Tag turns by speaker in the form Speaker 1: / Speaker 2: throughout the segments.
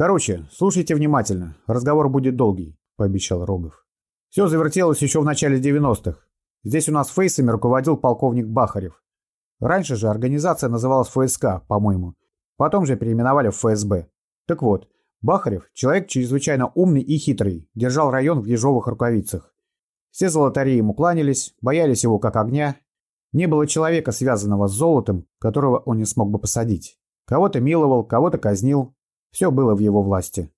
Speaker 1: Короче, слушайте внимательно. Разговор будет долгий, пообещал Рогов. Все завертелось еще в начале 90-х. Здесь у нас фейсами руководил полковник Бахарев. Раньше же организация называлась ФСК, по-моему. Потом же переименовали в ФСБ. Так вот, Бахарев, человек чрезвычайно умный и хитрый, держал район в ежовых рукавицах. Все золотари ему кланялись, боялись его как огня. Не было человека, связанного с золотом, которого он не смог бы посадить. Кого-то миловал, кого-то казнил. Все было в его власти.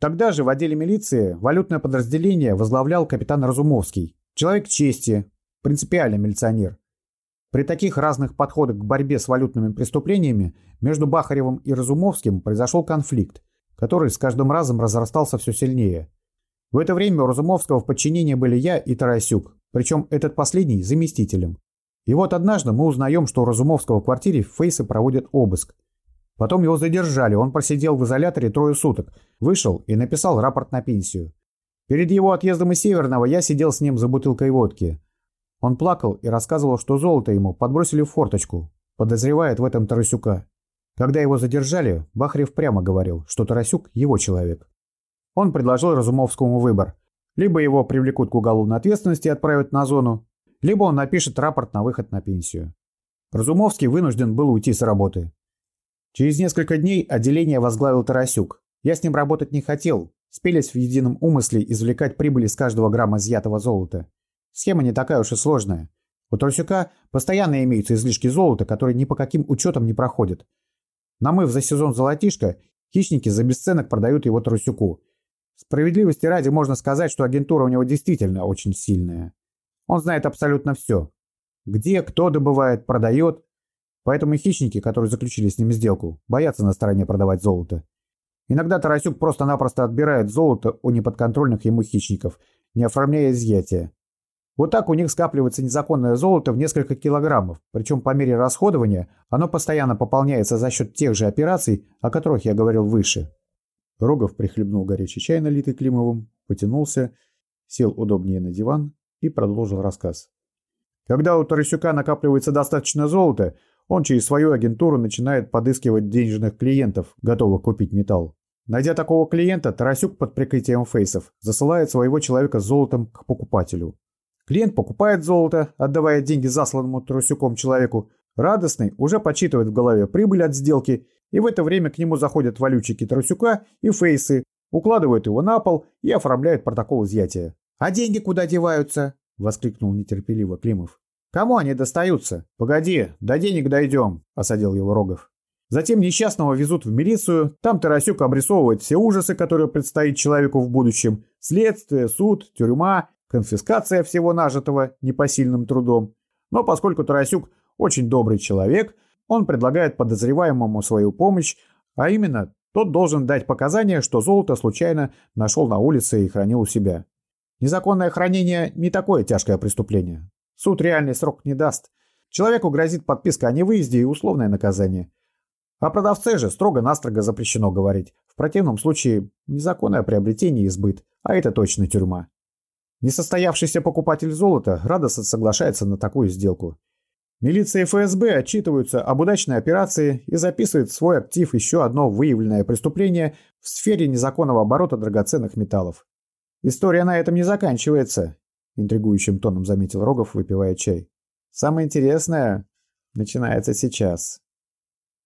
Speaker 1: Тогда же в отделе милиции валютное подразделение возглавлял капитан Разумовский, человек чести, принципиальный милиционер. При таких разных подходах к борьбе с валютными преступлениями между Бахаревым и Разумовским произошел конфликт, который с каждым разом разрастался все сильнее. В это время у Разумовского в подчинении были я и Тарасюк, причем этот последний заместителем. И вот однажды мы узнаем, что у Разумовского в квартире Фейсы проводят обыск. Потом его задержали, он просидел в изоляторе трое суток, вышел и написал рапорт на пенсию. Перед его отъездом из Северного я сидел с ним за бутылкой водки. Он плакал и рассказывал, что золото ему подбросили в форточку, подозревает в этом Тарасюка. Когда его задержали, Бахарев прямо говорил, что Тарасюк – его человек. Он предложил Разумовскому выбор. Либо его привлекут к уголовной ответственности и отправят на зону, либо он напишет рапорт на выход на пенсию. Разумовский вынужден был уйти с работы. Через несколько дней отделение возглавил Тарасюк. Я с ним работать не хотел, спелись в едином умысле извлекать прибыль из каждого грамма изъятого золота. Схема не такая уж и сложная. У Тарасюка постоянно имеются излишки золота, которые ни по каким учетам не проходят. Намыв за сезон золотишко, хищники за бесценок продают его Тарасюку. Справедливости ради можно сказать, что агентура у него действительно очень сильная. Он знает абсолютно все. Где, кто добывает, продает. Поэтому хищники, которые заключили с ним сделку, боятся на стороне продавать золото. Иногда Тарасюк просто-напросто отбирает золото у неподконтрольных ему хищников, не оформляя изъятия. Вот так у них скапливается незаконное золото в несколько килограммов, причем по мере расходования оно постоянно пополняется за счет тех же операций, о которых я говорил выше. Рогов прихлебнул горячий чай, налитый Климовым, потянулся, сел удобнее на диван и продолжил рассказ. Когда у Тарасюка накапливается достаточно золота, он через свою агентуру начинает подыскивать денежных клиентов, готовых купить металл. Найдя такого клиента, Тарасюк под прикрытием фейсов засылает своего человека золотом к покупателю. Клиент покупает золото, отдавая деньги засланному трусюком человеку. Радостный уже подсчитывает в голове прибыль от сделки, и в это время к нему заходят валютчики трусюка и фейсы, укладывают его на пол и оформляют протокол изъятия. «А деньги куда деваются?» – воскликнул нетерпеливо Климов. «Кому они достаются?» «Погоди, до денег дойдем», – осадил его Рогов. Затем несчастного везут в милицию, там Тарасюк обрисовывает все ужасы, которые предстоит человеку в будущем. Следствие, суд, тюрьма конфискация всего нажитого непосильным трудом. Но поскольку Тарасюк очень добрый человек, он предлагает подозреваемому свою помощь, а именно тот должен дать показания, что золото случайно нашел на улице и хранил у себя. Незаконное хранение не такое тяжкое преступление. Суд реальный срок не даст. Человеку грозит подписка о невыезде и условное наказание. О продавце же строго-настрого запрещено говорить. В противном случае незаконное приобретение и сбыт, а это точно тюрьма. Несостоявшийся покупатель золота радостно соглашается на такую сделку. Милиция и ФСБ отчитываются об удачной операции и записывают в свой актив еще одно выявленное преступление в сфере незаконного оборота драгоценных металлов. История на этом не заканчивается, интригующим тоном заметил Рогов, выпивая чай. Самое интересное начинается сейчас.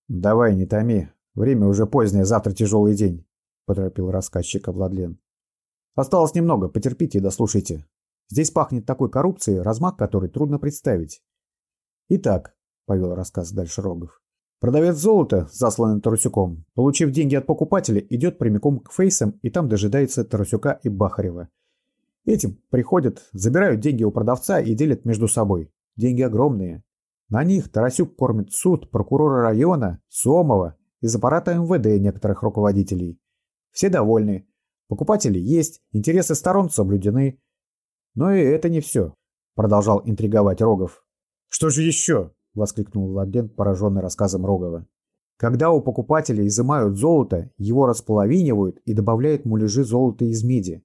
Speaker 1: Давай, не томи. Время уже позднее, завтра тяжелый день, поторопил рассказчик Владлен. Осталось немного, потерпите и дослушайте. Здесь пахнет такой коррупцией, размах которой трудно представить. Итак, повел рассказ дальше Рогов. Продавец золота, засланный Тарасюком, получив деньги от покупателя, идет прямиком к Фейсам и там дожидается Тарасюка и Бахарева. Этим приходят, забирают деньги у продавца и делят между собой. Деньги огромные. На них Тарасюк кормит суд, прокурора района, Сомова, из аппарата МВД некоторых руководителей. Все довольны, Покупатели есть, интересы сторон соблюдены. Но и это не все, продолжал интриговать Рогов. Что же еще? воскликнул Владлен, пораженный рассказом Рогова. Когда у покупателя изымают золото, его располовинивают и добавляют муляжи золота из меди.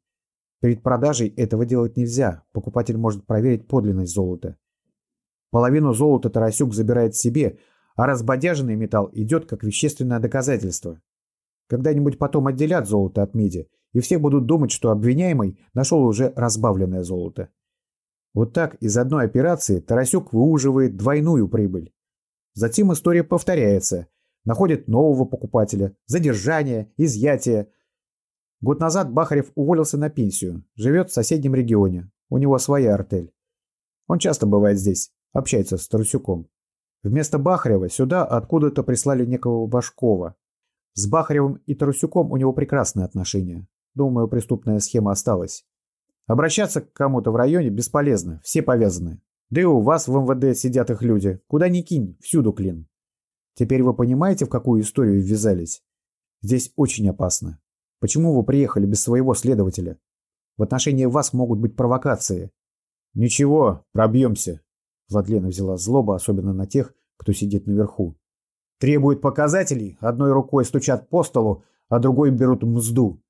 Speaker 1: Перед продажей этого делать нельзя, покупатель может проверить подлинность золота. Половину золота Тарасюк забирает себе, а разбодяженный металл идет как вещественное доказательство. Когда-нибудь потом отделят золото от меди, и все будут думать, что обвиняемый нашел уже разбавленное золото. Вот так из одной операции Тарасюк выуживает двойную прибыль. Затем история повторяется. Находит нового покупателя, задержание, изъятие. Год назад Бахарев уволился на пенсию, живет в соседнем регионе. У него своя артель. Он часто бывает здесь, общается с Тарасюком. Вместо Бахарева сюда откуда-то прислали некого Башкова. С Бахаревым и Тарасюком у него прекрасные отношения. Думаю, преступная схема осталась. Обращаться к кому-то в районе бесполезно, все повязаны. Да и у вас в МВД сидят их люди. Куда ни кинь, всюду клин. Теперь вы понимаете, в какую историю ввязались? Здесь очень опасно. Почему вы приехали без своего следователя? В отношении вас могут быть провокации. Ничего, пробьемся. Владлена взяла злоба, особенно на тех, кто сидит наверху. Требуют показателей, одной рукой стучат по столу, а другой берут мзду.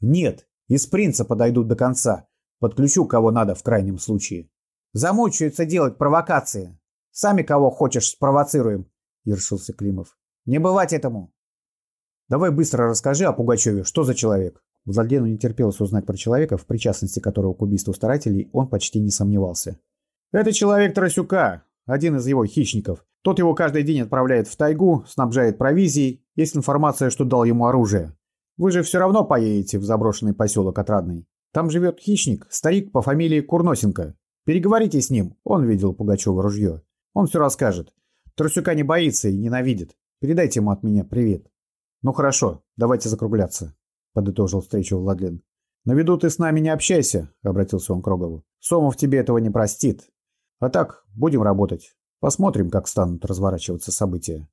Speaker 1: Нет, из принципа дойдут до конца. Подключу кого надо в крайнем случае. Замучаются делать провокации. Сами кого хочешь спровоцируем, ершился Климов. Не бывать этому. Давай быстро расскажи о Пугачеве, что за человек. Владлену не терпелось узнать про человека, в причастности которого к убийству старателей он почти не сомневался. Это человек Тарасюка, один из его хищников. Тот его каждый день отправляет в тайгу, снабжает провизией. Есть информация, что дал ему оружие. Вы же все равно поедете в заброшенный поселок Отрадный. Там живет хищник, старик по фамилии Курносенко. Переговорите с ним, он видел Пугачева ружье. Он все расскажет. Тарасюка не боится и ненавидит. Передайте ему от меня привет. Ну хорошо, давайте закругляться, подытожил встречу Владлен. На виду ты с нами не общайся, обратился он к Рогову. Сомов тебе этого не простит. А так, будем работать. Посмотрим, как станут разворачиваться события.